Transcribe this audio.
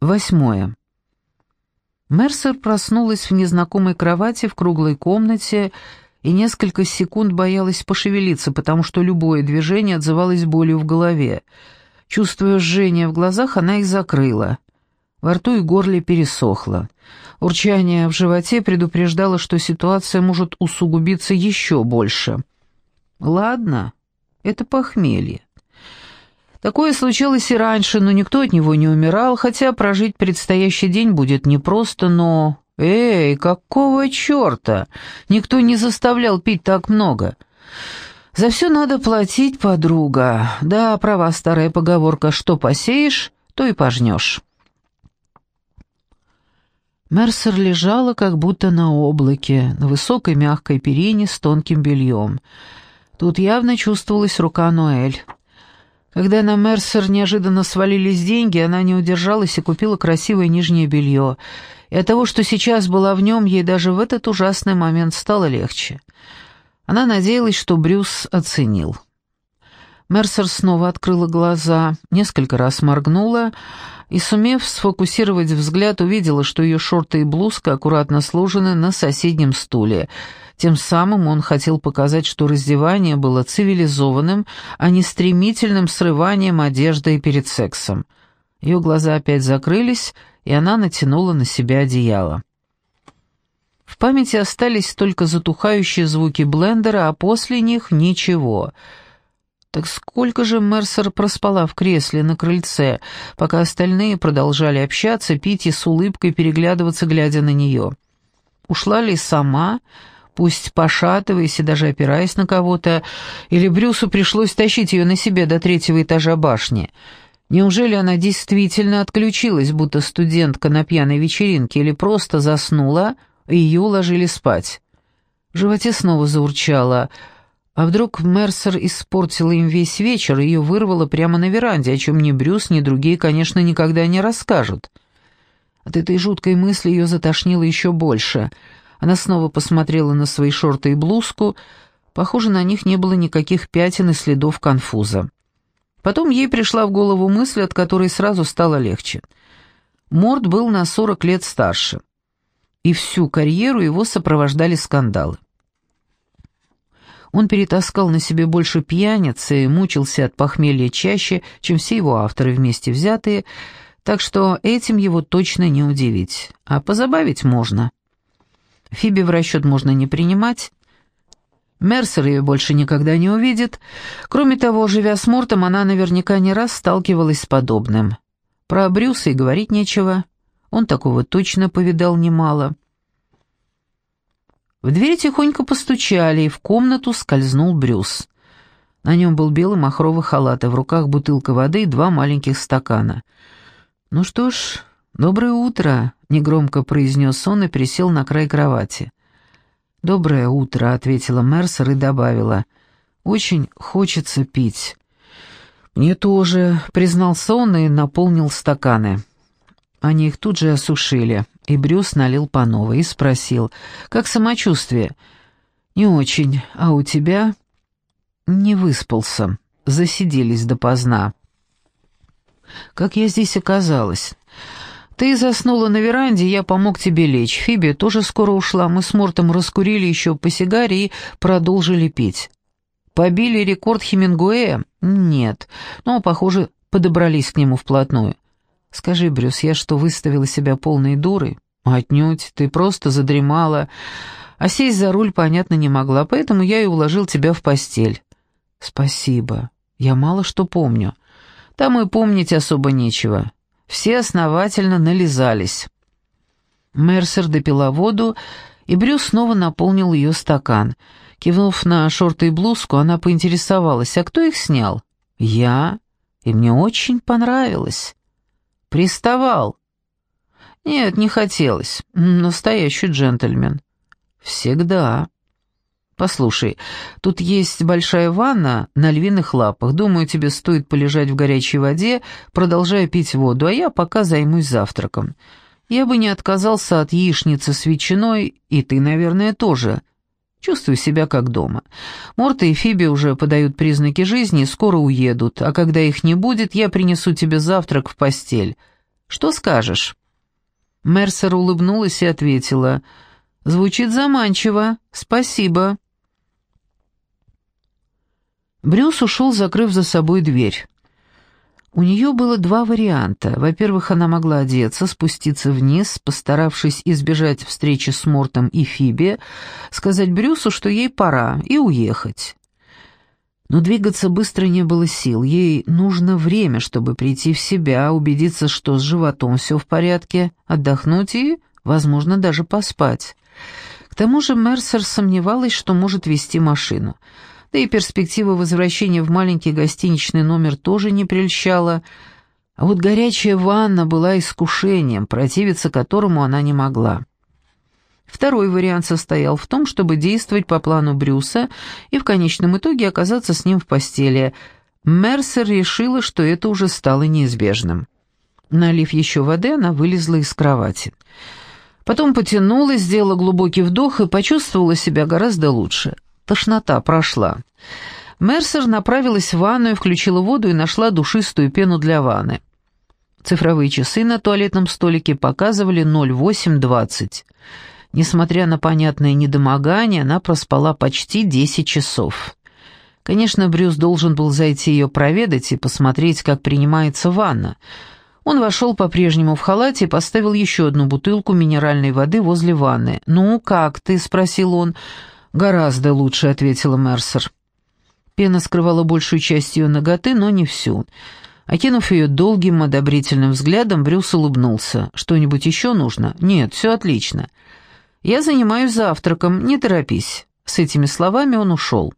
Восьмое. Мерсер проснулась в незнакомой кровати в круглой комнате и несколько секунд боялась пошевелиться, потому что любое движение отзывалось болью в голове. Чувствуя жжение в глазах, она их закрыла. Во рту и горле пересохло. Урчание в животе предупреждало, что ситуация может усугубиться еще больше. «Ладно, это похмелье. Такое случалось и раньше, но никто от него не умирал, хотя прожить предстоящий день будет непросто, но... Эй, какого черта? Никто не заставлял пить так много. За все надо платить, подруга. Да, права старая поговорка, что посеешь, то и пожнешь. Мерсер лежала как будто на облаке, на высокой мягкой перине с тонким бельем. Тут явно чувствовалась рука Ноэль. Когда на Мерсер неожиданно свалились деньги, она не удержалась и купила красивое нижнее белье. И от того, что сейчас была в нем, ей даже в этот ужасный момент стало легче. Она надеялась, что Брюс оценил. Мерсер снова открыла глаза, несколько раз моргнула и, сумев сфокусировать взгляд, увидела, что ее шорты и блузка аккуратно сложены на соседнем стуле — тем самым он хотел показать, что раздевание было цивилизованным, а не стремительным срыванием одежды перед сексом. Ее глаза опять закрылись, и она натянула на себя одеяло. В памяти остались только затухающие звуки блендера, а после них ничего. Так сколько же Мерсер проспала в кресле на крыльце, пока остальные продолжали общаться, пить и с улыбкой переглядываться, глядя на нее? Ушла ли сама, пусть пошатываясь и даже опираясь на кого-то, или Брюсу пришлось тащить ее на себе до третьего этажа башни. Неужели она действительно отключилась, будто студентка на пьяной вечеринке, или просто заснула, и ее уложили спать? В животе снова заурчало. А вдруг Мерсер испортила им весь вечер, и ее вырвало прямо на веранде, о чем ни Брюс, ни другие, конечно, никогда не расскажут. От этой жуткой мысли ее затошнило еще больше — она снова посмотрела на свои шорты и блузку. Похоже, на них не было никаких пятен и следов конфуза. Потом ей пришла в голову мысль, от которой сразу стало легче. Морд был на 40 лет старше, и всю карьеру его сопровождали скандалы. Он перетаскал на себе больше пьяниц и мучился от похмелья чаще, чем все его авторы вместе взятые, так что этим его точно не удивить, а позабавить можно. Фиби в расчет можно не принимать. Мерсер ее больше никогда не увидит. Кроме того, живя с Мортом, она наверняка не раз сталкивалась с подобным. Про Брюса и говорить нечего. Он такого точно повидал немало. В дверь тихонько постучали, и в комнату скользнул Брюс. На нем был белый махровый халат, а в руках бутылка воды и два маленьких стакана. «Ну что ж, доброе утро», — негромко произнес он и присел на край кровати. «Доброе утро», — ответила Мерсер и добавила. «Очень хочется пить». «Мне тоже», — признался он и наполнил стаканы. Они их тут же осушили, и Брюс налил по новой и спросил, «Как самочувствие?» «Не очень. А у тебя?» «Не выспался. Засиделись допоздна». «Как я здесь оказалась?» «Ты заснула на веранде, я помог тебе лечь. Фиби тоже скоро ушла. Мы с Мортом раскурили еще по сигаре и продолжили пить». «Побили рекорд Хемингуэя?» «Нет. Но, похоже, подобрались к нему вплотную». «Скажи, Брюс, я что, выставила себя полной дурой?» «Отнюдь. Ты просто задремала. А сесть за руль, понятно, не могла, поэтому я и уложил тебя в постель». «Спасибо. Я мало что помню. Там и помнить особо нечего. Все основательно нализались. Мерсер допила воду, и Брюс снова наполнил ее стакан. Кивнув на шорты и блузку, она поинтересовалась, а кто их снял? «Я. И мне очень понравилось». «Приставал». «Нет, не хотелось. Настоящий джентльмен». «Всегда». «Послушай, тут есть большая ванна на львиных лапах. Думаю, тебе стоит полежать в горячей воде, продолжая пить воду, а я пока займусь завтраком. Я бы не отказался от яичницы с ветчиной, и ты, наверное, тоже. Чувствую себя как дома. Морта и Фиби уже подают признаки жизни и скоро уедут, а когда их не будет, я принесу тебе завтрак в постель. Что скажешь?» Мерсер улыбнулась и ответила. «Звучит заманчиво. Спасибо». Брюс ушел, закрыв за собой дверь. У нее было два варианта. Во-первых, она могла одеться, спуститься вниз, постаравшись избежать встречи с Мортом и Фиби, сказать Брюсу, что ей пора, и уехать. Но двигаться быстро не было сил. Ей нужно время, чтобы прийти в себя, убедиться, что с животом все в порядке, отдохнуть и, возможно, даже поспать. К тому же Мерсер сомневалась, что может вести машину да и перспектива возвращения в маленький гостиничный номер тоже не прельщала, а вот горячая ванна была искушением, противиться которому она не могла. Второй вариант состоял в том, чтобы действовать по плану Брюса и в конечном итоге оказаться с ним в постели. Мерсер решила, что это уже стало неизбежным. Налив еще воды, она вылезла из кровати. Потом потянулась, сделала глубокий вдох и почувствовала себя гораздо лучше. Тошнота прошла. Мерсер направилась в ванную, включила воду и нашла душистую пену для ванны. Цифровые часы на туалетном столике показывали 08.20. Несмотря на понятное недомогание, она проспала почти 10 часов. Конечно, Брюс должен был зайти ее проведать и посмотреть, как принимается ванна. Он вошел по-прежнему в халате и поставил еще одну бутылку минеральной воды возле ванны. «Ну, как ты?» — спросил он. «Гораздо лучше», — ответила Мерсер. Пена скрывала большую часть ее ноготы, но не всю. Окинув ее долгим одобрительным взглядом, Брюс улыбнулся. «Что-нибудь еще нужно?» «Нет, все отлично. Я занимаюсь завтраком, не торопись». С этими словами он ушел.